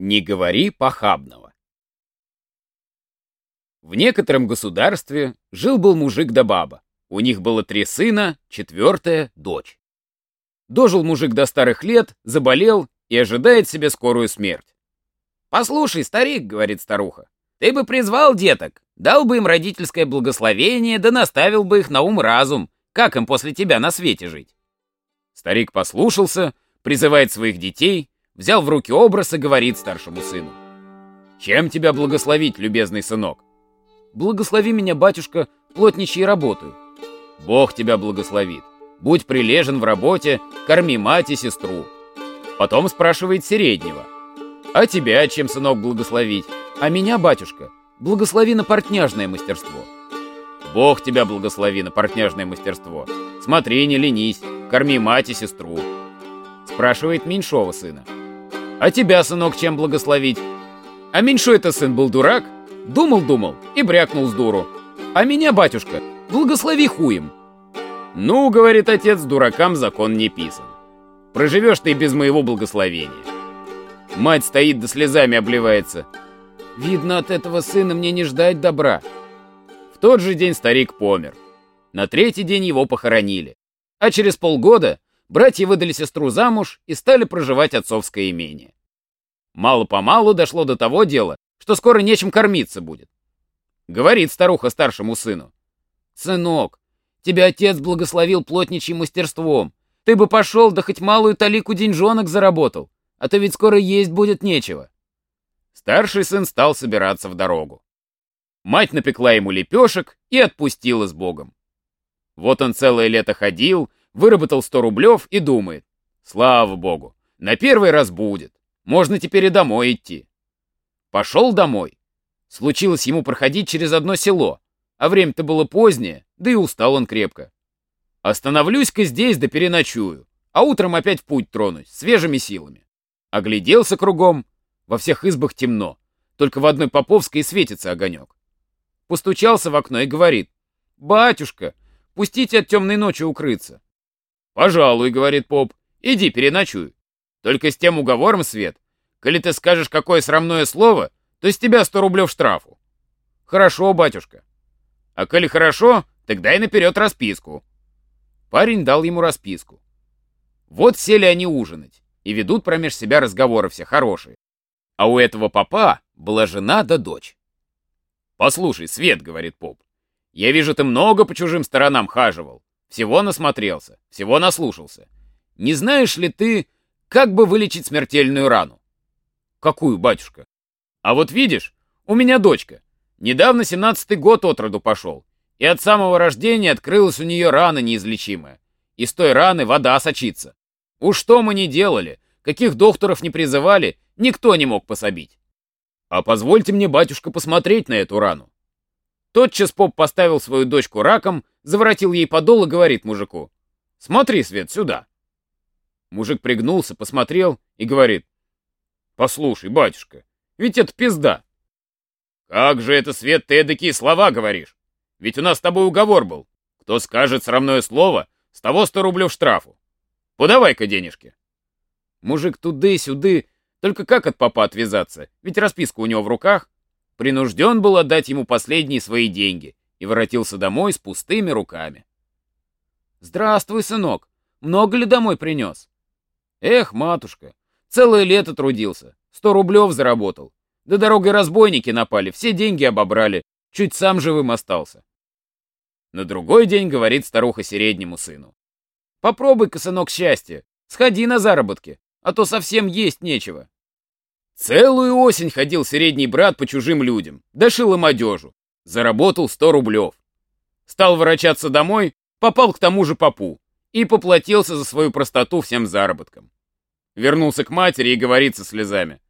Не говори похабного. В некотором государстве жил-был мужик да баба. У них было три сына, четвертая — дочь. Дожил мужик до старых лет, заболел и ожидает себе скорую смерть. «Послушай, старик», — говорит старуха, — «ты бы призвал деток, дал бы им родительское благословение, да наставил бы их на ум-разум, как им после тебя на свете жить». Старик послушался, призывает своих детей, взял в руки образ и говорит старшему сыну. «Чем тебя благословить, любезный сынок?» «Благослови меня, батюшка, плотничьей работаю». «Бог тебя благословит. Будь прилежен в работе, корми мать и сестру». Потом спрашивает среднего. «А тебя чем, сынок, благословить?» «А меня, батюшка, благослови на портняжное мастерство». «Бог тебя благослови на портняжное мастерство. Смотри, не ленись, корми мать и сестру». Спрашивает меньшого сына. А тебя, сынок, чем благословить? А меньшой-то сын был дурак, думал-думал и брякнул с дуру. А меня, батюшка, благослови хуем. Ну, говорит отец, дуракам закон не писан. Проживешь ты без моего благословения. Мать стоит да слезами обливается. Видно, от этого сына мне не ждать добра. В тот же день старик помер. На третий день его похоронили. А через полгода братья выдали сестру замуж и стали проживать отцовское имение. Мало-помалу дошло до того дела, что скоро нечем кормиться будет. Говорит старуха старшему сыну. «Сынок, тебя отец благословил плотничьим мастерством. Ты бы пошел, да хоть малую талику деньжонок заработал, а то ведь скоро есть будет нечего». Старший сын стал собираться в дорогу. Мать напекла ему лепешек и отпустила с Богом. Вот он целое лето ходил, выработал 100 рублев и думает, слава богу, на первый раз будет, можно теперь и домой идти. Пошел домой. Случилось ему проходить через одно село, а время-то было позднее, да и устал он крепко. Остановлюсь-ка здесь да переночую, а утром опять в путь тронусь, свежими силами. Огляделся кругом, во всех избах темно, только в одной Поповской светится огонек. Постучался в окно и говорит, «Батюшка, пустите от темной ночи укрыться. «Пожалуй», — говорит поп, — «иди переночуй. Только с тем уговором, Свет, коли ты скажешь какое срамное слово, то с тебя сто рублев штрафу». «Хорошо, батюшка». «А коли хорошо, тогда и наперед расписку». Парень дал ему расписку. Вот сели они ужинать, и ведут промеж себя разговоры все хорошие. А у этого попа была жена да дочь. «Послушай, Свет», — говорит поп, — «я вижу, ты много по чужим сторонам хаживал. Всего насмотрелся, всего наслушался. Не знаешь ли ты, как бы вылечить смертельную рану? Какую, батюшка? А вот видишь, у меня дочка. Недавно семнадцатый год от роду пошел. И от самого рождения открылась у нее рана неизлечимая. И с той раны вода сочится. Уж что мы не делали, каких докторов не призывали, никто не мог пособить. А позвольте мне, батюшка, посмотреть на эту рану. Тотчас поп поставил свою дочку раком, заворотил ей подол и говорит мужику. «Смотри, Свет, сюда». Мужик пригнулся, посмотрел и говорит. «Послушай, батюшка, ведь это пизда». «Как же это, Свет, ты такие слова говоришь? Ведь у нас с тобой уговор был. Кто скажет срамное слово, с того сто рублев штрафу. Подавай-ка денежки». Мужик туды-сюды, только как от папа отвязаться, ведь расписка у него в руках принужден был отдать ему последние свои деньги и воротился домой с пустыми руками. «Здравствуй, сынок! Много ли домой принес?» «Эх, матушка, целое лето трудился, сто рублев заработал. Да дорогой разбойники напали, все деньги обобрали, чуть сам живым остался». На другой день говорит старуха среднему сыну. «Попробуй-ка, сынок, счастье, сходи на заработки, а то совсем есть нечего». Целую осень ходил средний брат по чужим людям, дошил им одежу. Заработал сто рублев. Стал ворочаться домой, попал к тому же попу и поплатился за свою простоту всем заработком. Вернулся к матери и говорит со слезами.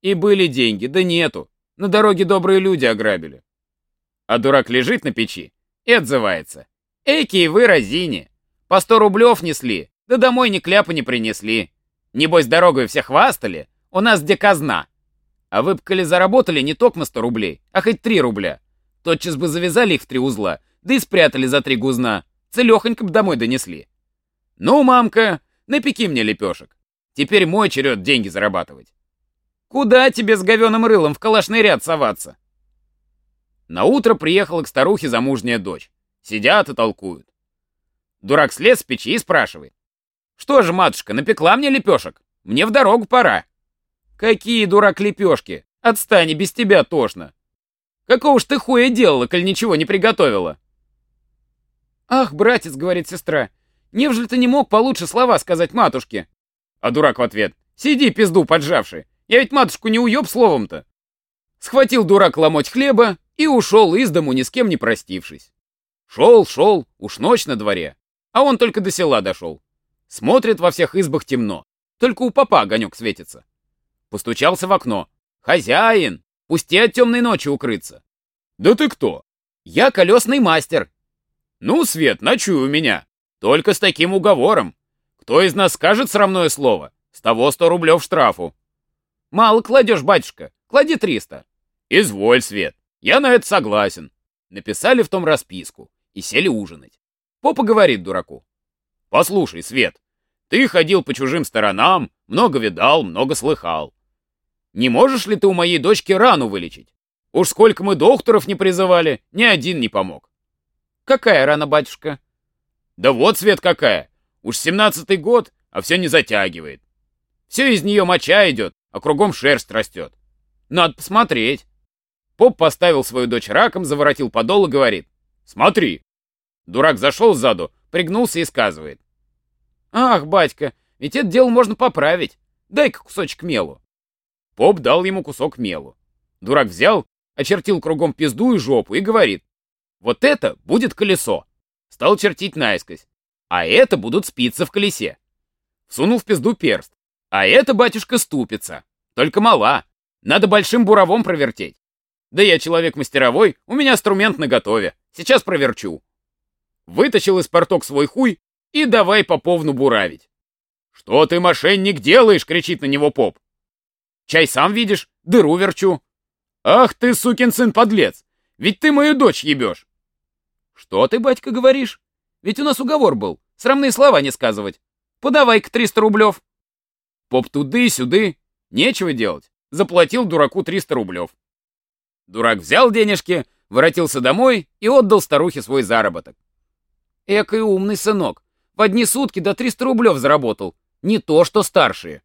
И были деньги, да нету. На дороге добрые люди ограбили. А дурак лежит на печи и отзывается. Эки вы разини. По сто рублев несли, да домой ни кляпа не принесли. Небось, дорогой все хвастали, у нас где казна. А вы б, коли заработали не только 100 рублей, а хоть 3 рубля, тотчас бы завязали их в три узла, да и спрятали за три гузна, целехонько бы домой донесли. Ну, мамка, напеки мне лепешек. Теперь мой черед деньги зарабатывать. Куда тебе с говеным рылом в калашный ряд соваться? На утро приехала к старухе замужняя дочь. Сидят и толкуют. Дурак слез с печи и спрашивает. «Что же, матушка, напекла мне лепешек? Мне в дорогу пора». «Какие, дурак, лепешки? Отстань, без тебя тошно. Какого ж ты хуя делала, коль ничего не приготовила?» «Ах, братец», — говорит сестра, — «невже ты не мог получше слова сказать матушке?» А дурак в ответ, «Сиди, пизду поджавший, я ведь матушку не уеб словом-то». Схватил дурак ломоть хлеба и ушел из дому, ни с кем не простившись. Шел, шел, уж ночь на дворе, а он только до села дошел. Смотрит во всех избах темно, только у папа огонек светится. Постучался в окно. «Хозяин, пусти от темной ночи укрыться». «Да ты кто?» «Я колесный мастер». «Ну, Свет, ночуй у меня. Только с таким уговором. Кто из нас скажет срамное слово, с того сто рублев штрафу». «Мало кладешь, батюшка, клади триста». «Изволь, Свет, я на это согласен». Написали в том расписку и сели ужинать. Попа говорит дураку. «Послушай, Свет, ты ходил по чужим сторонам, много видал, много слыхал. Не можешь ли ты у моей дочки рану вылечить? Уж сколько мы докторов не призывали, ни один не помог». «Какая рана, батюшка?» «Да вот, Свет, какая. Уж семнадцатый год, а все не затягивает. Все из нее моча идет, а кругом шерсть растет. Надо посмотреть». Поп поставил свою дочь раком, заворотил подол и говорит. «Смотри, Дурак зашел сзаду, пригнулся и сказывает. «Ах, батька, ведь это дело можно поправить. Дай-ка кусочек мелу». Поп дал ему кусок мелу. Дурак взял, очертил кругом пизду и жопу и говорит. «Вот это будет колесо». Стал чертить наискось. А это будут спицы в колесе. Сунул в пизду перст. А это, батюшка, ступица. Только мала. Надо большим буровом провертеть. Да я человек мастеровой, у меня инструмент наготове. Сейчас проверчу вытащил из порток свой хуй и давай поповну буравить. «Что ты, мошенник, делаешь?» — кричит на него поп. «Чай сам видишь, дыру верчу». «Ах ты, сукин сын-подлец! Ведь ты мою дочь ебешь!» «Что ты, батька, говоришь? Ведь у нас уговор был, срамные слова не сказывать. Подавай-ка 300 рублев». Поп туды-сюды, нечего делать. Заплатил дураку 300 рублев. Дурак взял денежки, воротился домой и отдал старухе свой заработок. Экой умный сынок. В одни сутки до 300 рублев заработал. Не то, что старшие.